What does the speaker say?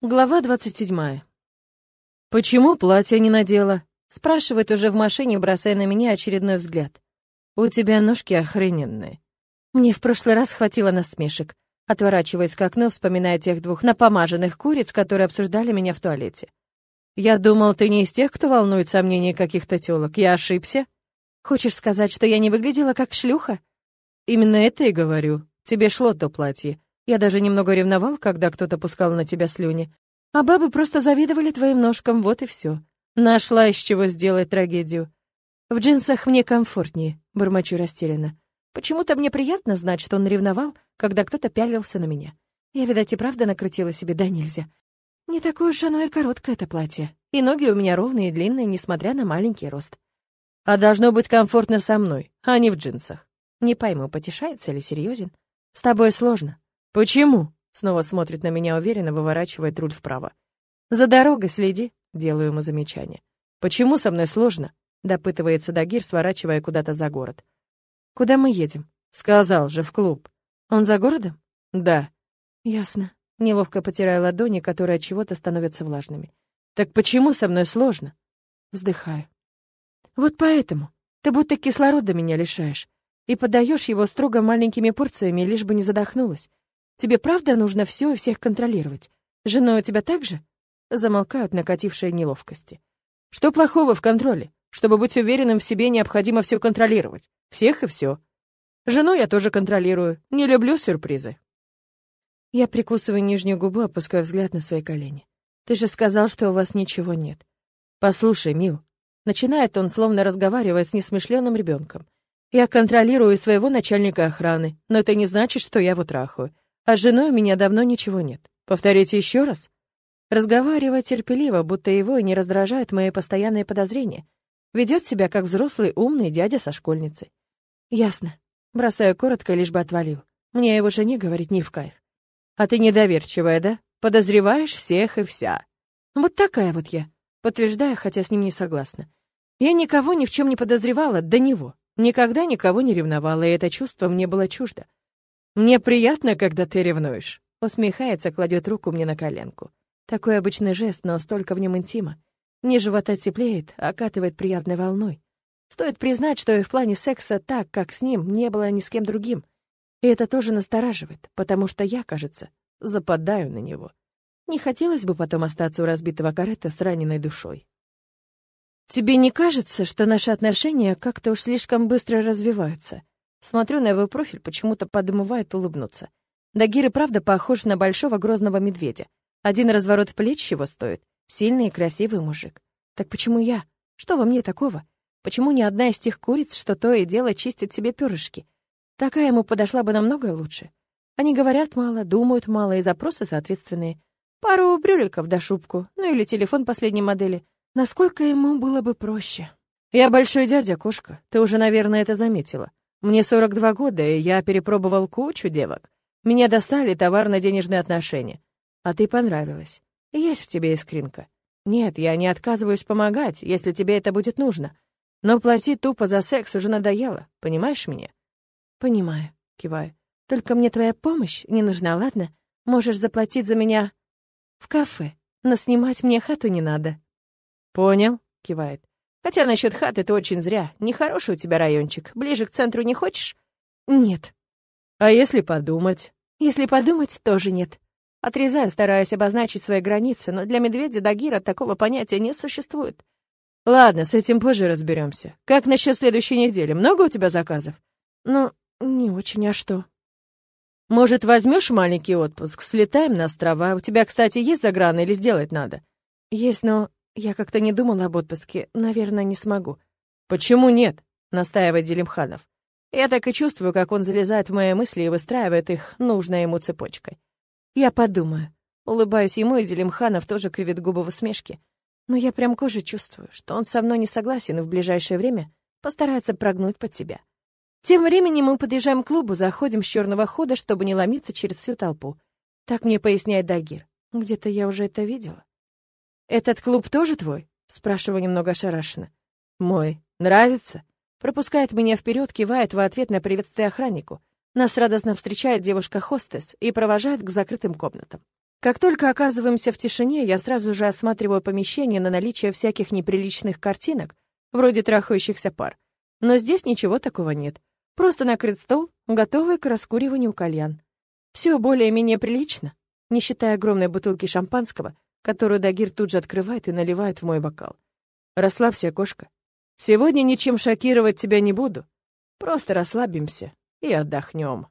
Глава двадцать седьмая. «Почему платье не надела?» — спрашивает уже в машине, бросая на меня очередной взгляд. «У тебя ножки охрененные». Мне в прошлый раз хватило насмешек, отворачиваясь к окну, вспоминая тех двух напомаженных куриц, которые обсуждали меня в туалете. «Я думал, ты не из тех, кто волнует сомнения каких-то тёлок. Я ошибся?» «Хочешь сказать, что я не выглядела как шлюха?» «Именно это и говорю. Тебе шло то платье. Я даже немного ревновал, когда кто-то пускал на тебя слюни. А бабы просто завидовали твоим ножкам, вот и все. Нашла из чего сделать трагедию. В джинсах мне комфортнее, бормочу растерянно. Почему-то мне приятно знать, что он ревновал, когда кто-то пялился на меня. Я, видать, и правда накрутила себе, да нельзя. Не такое уж оно и короткое это платье. И ноги у меня ровные и длинные, несмотря на маленький рост. А должно быть комфортно со мной, а не в джинсах. Не пойму, потешается или серьезен. С тобой сложно. «Почему?» — снова смотрит на меня уверенно, выворачивает руль вправо. «За дорогой следи», — делаю ему замечание. «Почему со мной сложно?» — допытывается Дагир, сворачивая куда-то за город. «Куда мы едем?» «Сказал же, в клуб». «Он за городом?» «Да». «Ясно». Неловко потирая ладони, которые от чего-то становятся влажными. «Так почему со мной сложно?» Вздыхаю. «Вот поэтому. Ты будто кислорода меня лишаешь. И подаешь его строго маленькими порциями, лишь бы не задохнулась. Тебе правда нужно все и всех контролировать? Женой у тебя так же?» Замолкают накатившие неловкости. «Что плохого в контроле? Чтобы быть уверенным в себе, необходимо все контролировать. Всех и все. Жену я тоже контролирую. Не люблю сюрпризы». Я прикусываю нижнюю губу, опуская взгляд на свои колени. «Ты же сказал, что у вас ничего нет». «Послушай, Мил». Начинает он, словно разговаривая с несмышленным ребенком. «Я контролирую своего начальника охраны, но это не значит, что я его трахаю. А с женой у меня давно ничего нет. Повторите еще раз. Разговаривая терпеливо, будто его и не раздражают мои постоянные подозрения. Ведет себя как взрослый умный дядя со школьницей. Ясно. Бросаю коротко, лишь бы отвалил. Мне его жене говорить не в кайф. А ты недоверчивая, да? Подозреваешь всех и вся. Вот такая вот я. Подтверждаю, хотя с ним не согласна. Я никого ни в чем не подозревала до него. Никогда никого не ревновала, и это чувство мне было чуждо. «Мне приятно, когда ты ревнуешь», — усмехается, кладет руку мне на коленку. Такой обычный жест, но столько в нем интима. Ниже живота теплеет, окатывает приятной волной. Стоит признать, что и в плане секса так, как с ним, не было ни с кем другим. И это тоже настораживает, потому что я, кажется, западаю на него. Не хотелось бы потом остаться у разбитого корыта с раненой душой. «Тебе не кажется, что наши отношения как-то уж слишком быстро развиваются?» Смотрю на его профиль, почему-то подымывает улыбнуться. Дагир и правда похож на большого грозного медведя. Один разворот плеч его стоит. Сильный и красивый мужик. Так почему я? Что во мне такого? Почему ни одна из тех куриц, что то и дело чистит себе перышки? Такая ему подошла бы намного лучше. Они говорят мало, думают мало, и запросы соответственные. Пару брюликов до шубку, ну или телефон последней модели. Насколько ему было бы проще? Я большой дядя, кошка. Ты уже, наверное, это заметила. Мне 42 года, и я перепробовал кучу девок. Меня достали товарно-денежные отношения. А ты понравилась. Есть в тебе искринка. Нет, я не отказываюсь помогать, если тебе это будет нужно. Но платить тупо за секс уже надоело, понимаешь меня? Понимаю, киваю. Только мне твоя помощь не нужна, ладно? Можешь заплатить за меня в кафе, но снимать мне хату не надо. Понял, кивает. Хотя насчет хаты это очень зря. Нехороший у тебя райончик. Ближе к центру не хочешь? Нет. А если подумать? Если подумать, тоже нет. Отрезаю, стараясь обозначить свои границы, но для медведя Дагира такого понятия не существует. Ладно, с этим позже разберемся. Как насчет следующей недели? Много у тебя заказов? Ну, не очень, а что? Может, возьмешь маленький отпуск, слетаем на острова? У тебя, кстати, есть заграны или сделать надо? Есть, но я как-то не думала об отпуске. Наверное, не смогу. Почему нет? Настаивает Делимханов. Я так и чувствую, как он залезает в мои мысли и выстраивает их нужной ему цепочкой. Я подумаю. Улыбаюсь ему, и Делимханов тоже кривит губы в усмешке. Но я прям кожей чувствую, что он со мной не согласен и в ближайшее время постарается прогнуть под себя. Тем временем мы подъезжаем к клубу, заходим с черного хода, чтобы не ломиться через всю толпу. Так мне поясняет Дагир. Где-то я уже это видела. «Этот клуб тоже твой?» — спрашиваю немного ошарашенно. «Мой. Нравится?» Пропускает меня вперед, кивает в ответ на приветствие охраннику. Нас радостно встречает девушка-хостес и провожает к закрытым комнатам. Как только оказываемся в тишине, я сразу же осматриваю помещение на наличие всяких неприличных картинок, вроде трахающихся пар. Но здесь ничего такого нет. Просто накрыт стол, готовый к раскуриванию кальян. Все более-менее прилично, не считая огромной бутылки шампанского, которую Дагир тут же открывает и наливает в мой бокал. Расслабься, кошка. Сегодня ничем шокировать тебя не буду. Просто расслабимся и отдохнем.